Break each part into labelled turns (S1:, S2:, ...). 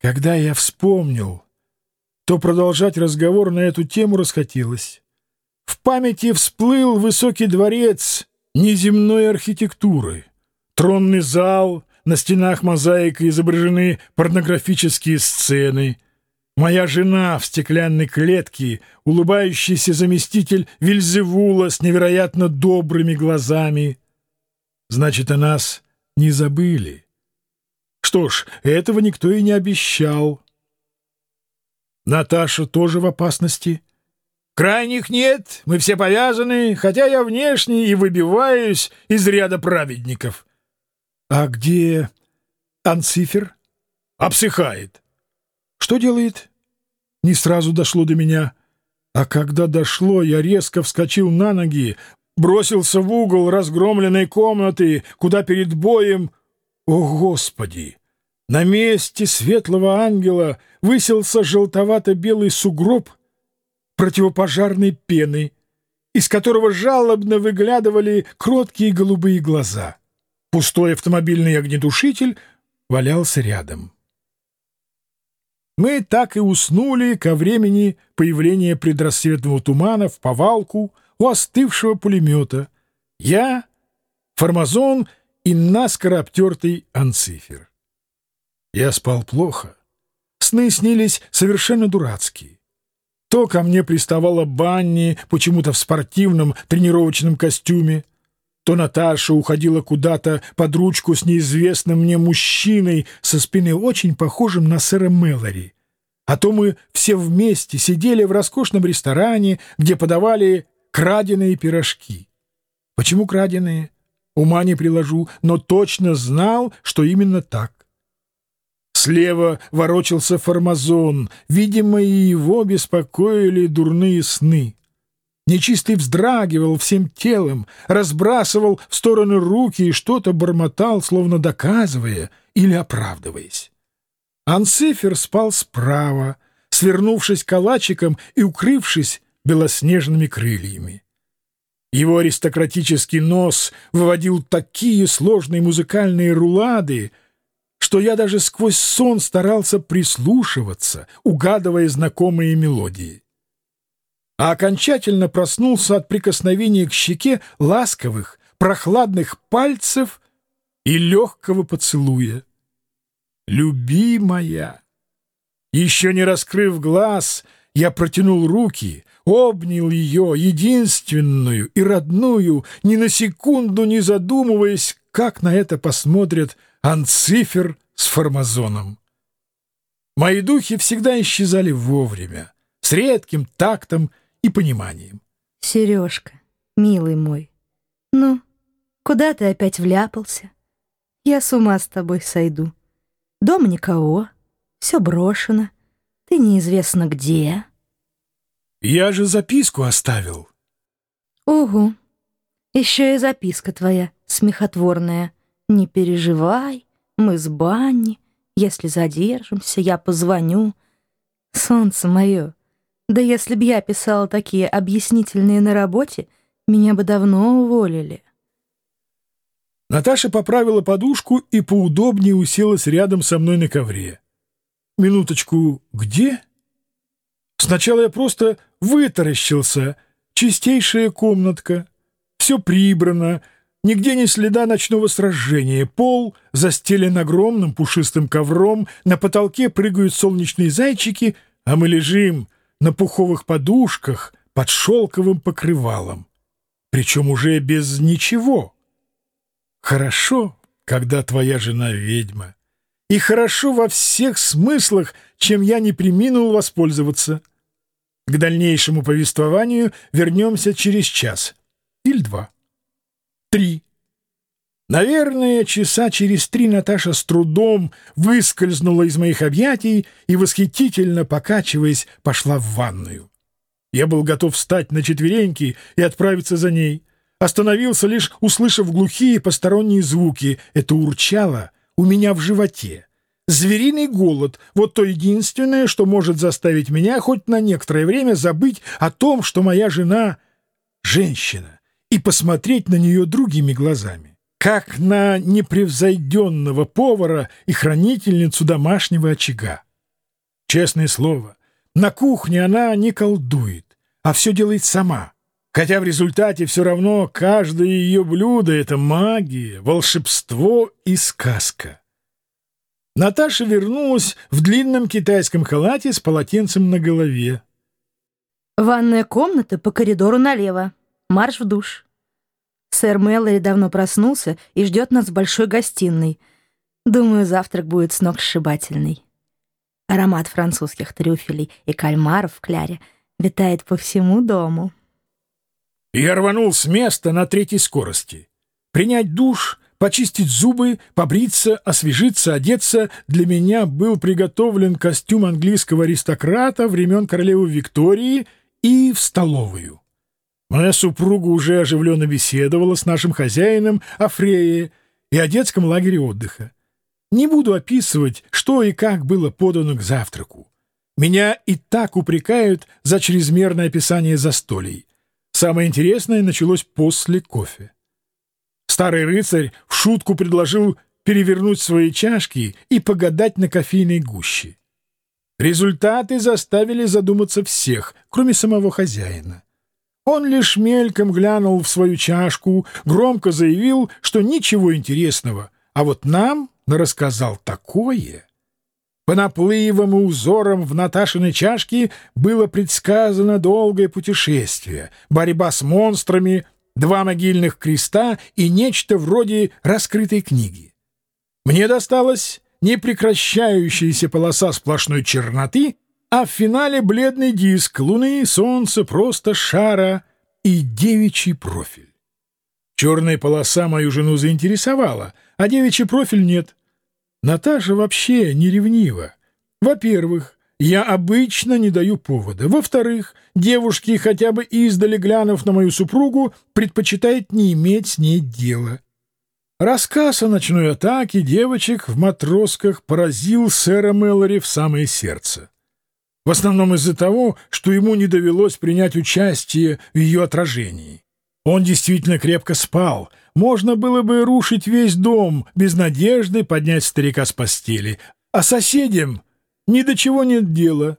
S1: Когда я вспомнил, то продолжать разговор на эту тему расхотелось. В памяти всплыл высокий дворец неземной архитектуры, тронный зал, на стенах мозаикой изображены порнографические сцены — Моя жена в стеклянной клетке, улыбающийся заместитель Вильзевула с невероятно добрыми глазами. Значит, о нас не забыли. Что ж, этого никто и не обещал. Наташа тоже в опасности. Крайних нет, мы все повязаны, хотя я внешне и выбиваюсь из ряда праведников. А где Анцифер? Обсыхает. Что делает? Не сразу дошло до меня. А когда дошло, я резко вскочил на ноги, бросился в угол разгромленной комнаты, куда перед боем... О, Господи! На месте светлого ангела высился желтовато-белый сугроб противопожарной пены, из которого жалобно выглядывали кроткие голубые глаза. Пустой автомобильный огнетушитель валялся рядом. Мы так и уснули ко времени появления предрассветного тумана в повалку у остывшего пулемета. Я, Формазон и наскоро обтертый анцифер. Я спал плохо. Сны снились совершенно дурацкие. То ко мне приставала Банни, почему-то в спортивном тренировочном костюме, то Наташа уходила куда-то под ручку с неизвестным мне мужчиной со спины очень похожим на сэра Мэлори. А то мы все вместе сидели в роскошном ресторане, где подавали краденые пирожки. Почему краденые? Ума не приложу, но точно знал, что именно так. Слева ворочался формазон, видимо, и его беспокоили дурные сны. Нечистый вздрагивал всем телом, разбрасывал в стороны руки и что-то бормотал, словно доказывая или оправдываясь. Анцифер спал справа, свернувшись калачиком и укрывшись белоснежными крыльями. Его аристократический нос выводил такие сложные музыкальные рулады, что я даже сквозь сон старался прислушиваться, угадывая знакомые мелодии а окончательно проснулся от прикосновения к щеке ласковых, прохладных пальцев и легкого поцелуя. «Любимая!» Еще не раскрыв глаз, я протянул руки, обнял ее, единственную и родную, ни на секунду не задумываясь, как на это посмотрят Анцифер с Формазоном. Мои духи всегда исчезали вовремя, с редким тактом и пониманием.
S2: Сережка, милый мой, ну, куда ты опять вляпался? Я с ума с тобой сойду. Дом никого, все брошено, ты неизвестно где.
S1: Я же записку оставил.
S2: Угу, еще и записка твоя смехотворная. Не переживай, мы с Банни. Если задержимся, я позвоню. Солнце мое, да если б я писала такие объяснительные на работе, меня бы давно уволили.
S1: Наташа поправила подушку и поудобнее уселась рядом со мной на ковре. Минуточку, где? Сначала я просто вытаращился. Чистейшая комнатка. Все прибрано. Нигде ни следа ночного сражения. Пол застелен огромным пушистым ковром. На потолке прыгают солнечные зайчики, а мы лежим — на пуховых подушках под шелковым покрывалом, причем уже без ничего. Хорошо, когда твоя жена ведьма, и хорошо во всех смыслах, чем я не приминул воспользоваться. К дальнейшему повествованию вернемся через час или два. Три. Наверное, часа через три Наташа с трудом выскользнула из моих объятий и, восхитительно покачиваясь, пошла в ванную. Я был готов встать на четвереньки и отправиться за ней. Остановился лишь, услышав глухие посторонние звуки. Это урчало у меня в животе. Звериный голод — вот то единственное, что может заставить меня хоть на некоторое время забыть о том, что моя жена — женщина, и посмотреть на нее другими глазами как на непревзойденного повара и хранительницу домашнего очага. Честное слово, на кухне она не колдует, а все делает сама. Хотя в результате все равно каждое ее блюдо — это магия, волшебство и сказка. Наташа вернулась в длинном китайском халате с полотенцем на голове.
S2: Ванная комната по коридору налево. Марш в душ. Сэр Мэллори давно проснулся и ждет нас в большой гостиной. Думаю, завтрак будет сногсшибательный. Аромат французских трюфелей и кальмаров в кляре витает по всему дому.
S1: Я рванул с места на третьей скорости. Принять душ, почистить зубы, побриться, освежиться, одеться для меня был приготовлен костюм английского аристократа времен королевы Виктории и в столовую. Моя супруга уже оживленно беседовала с нашим хозяином о Фрее и о детском лагере отдыха. Не буду описывать, что и как было подано к завтраку. Меня и так упрекают за чрезмерное описание застолий. Самое интересное началось после кофе. Старый рыцарь в шутку предложил перевернуть свои чашки и погадать на кофейной гуще. Результаты заставили задуматься всех, кроме самого хозяина. Он лишь мельком глянул в свою чашку, громко заявил, что ничего интересного, а вот нам рассказал такое. По наплывам и узорам в Наташиной чашке было предсказано долгое путешествие, борьба с монстрами, два могильных креста и нечто вроде раскрытой книги. Мне досталась непрекращающаяся полоса сплошной черноты, а в финале бледный диск луны, солнца, просто шара и девичий профиль. Черная полоса мою жену заинтересовала, а девичий профиль нет — Наташа вообще не ревнива. Во-первых, я обычно не даю повода. Во-вторых, девушки, хотя бы издали глянув на мою супругу, предпочитают не иметь с ней дела. Рассказ о ночной атаке девочек в матросках поразил сэра Мэлори в самое сердце. В основном из-за того, что ему не довелось принять участие в ее отражении. Он действительно крепко спал, можно было бы рушить весь дом, без надежды поднять старика с постели. А соседям ни до чего нет дела.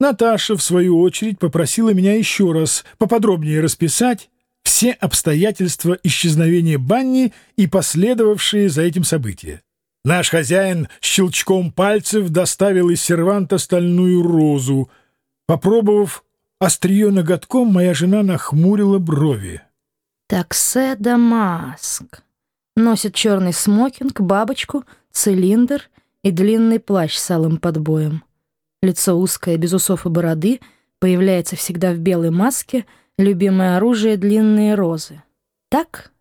S1: Наташа, в свою очередь, попросила меня еще раз поподробнее расписать все обстоятельства исчезновения Банни и последовавшие за этим события. Наш хозяин щелчком пальцев доставил из серванта стальную розу. Попробовав острие ноготком, моя жена нахмурила брови.
S2: Таксе Дамаск. Носит черный смокинг, бабочку, цилиндр и длинный плащ с алым подбоем. Лицо узкое, без усов и бороды, появляется всегда в белой маске, любимое оружие — длинные розы. Так?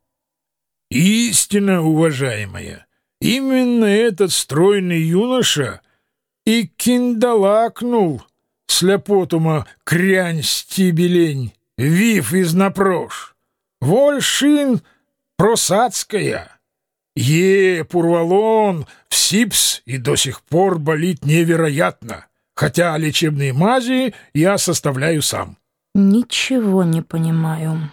S1: Истинно, уважаемая. Именно этот стройный юноша и киндалакнул слепотума крянь стебелень, вив из напрош. Вольшин просадская. Е, Пурвалон, в СИПС и до сих пор болит невероятно, хотя лечебные мази я составляю сам.
S2: Ничего не понимаю.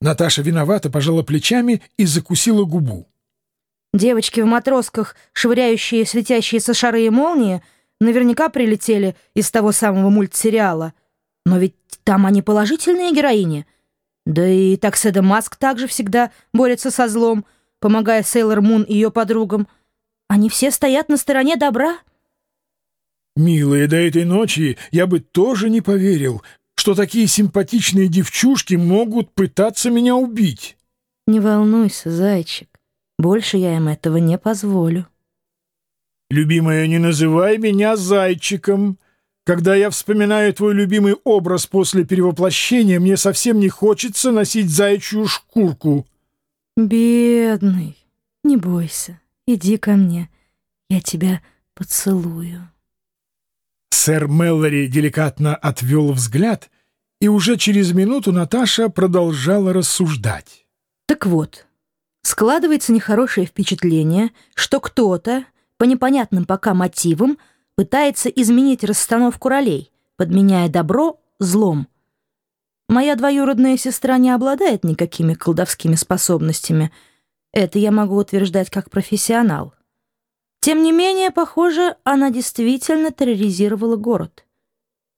S1: Наташа виновата, пожала плечами и закусила губу.
S2: Девочки в матросках, швыряющие светящиеся шары и молнии, наверняка прилетели из того самого мультсериала. Но ведь там они положительные героини — да и Такседа Маск также всегда борется со злом, помогая Сейлор Мун и ее подругам. Они все стоят на стороне добра.
S1: Милая, до этой ночи я бы тоже не поверил, что такие симпатичные девчушки могут пытаться меня убить.
S2: Не волнуйся, зайчик. Больше я им этого не позволю.
S1: Любимая, не называй меня зайчиком. Когда я вспоминаю твой любимый образ после перевоплощения, мне совсем не хочется носить заячью шкурку.
S2: Бедный, не бойся, иди ко мне, я тебя поцелую.
S1: Сэр Меллори деликатно отвел взгляд, и уже через минуту Наташа продолжала рассуждать.
S2: Так вот, складывается нехорошее впечатление, что кто-то по непонятным пока мотивам пытается изменить расстановку ролей, подменяя добро злом. Моя двоюродная сестра не обладает никакими колдовскими способностями. Это я могу утверждать как профессионал. Тем не менее, похоже, она действительно терроризировала город.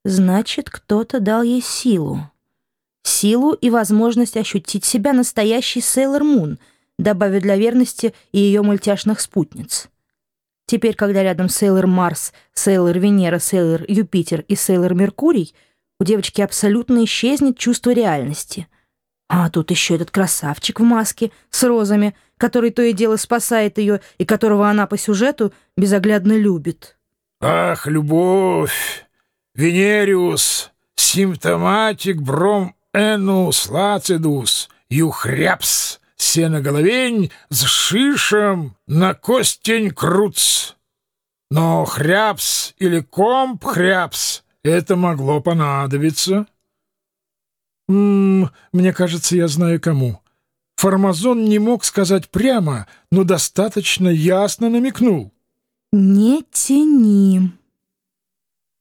S2: Значит, кто-то дал ей силу. Силу и возможность ощутить себя настоящей Сейлор Мун, добавив для верности и ее мультяшных спутниц. Теперь, когда рядом Сейлор Марс, Сейлор Венера, Сейлор Юпитер и Сейлор Меркурий, у девочки абсолютно исчезнет чувство реальности. А тут еще этот красавчик в маске с розами, который то и дело спасает ее и которого она по сюжету безоглядно любит.
S1: «Ах, любовь! Венериус, симптоматик бром энус лацидус, юхряпс!» Сеноголовень с шишем на костень круц. Но хряпс или комп хряпс — это могло понадобиться. М -м, мне кажется, я знаю кому. Формазон не мог сказать прямо, но достаточно ясно намекнул.
S2: «Не тяни».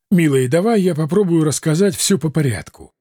S1: «Милая, давай я попробую рассказать все по порядку.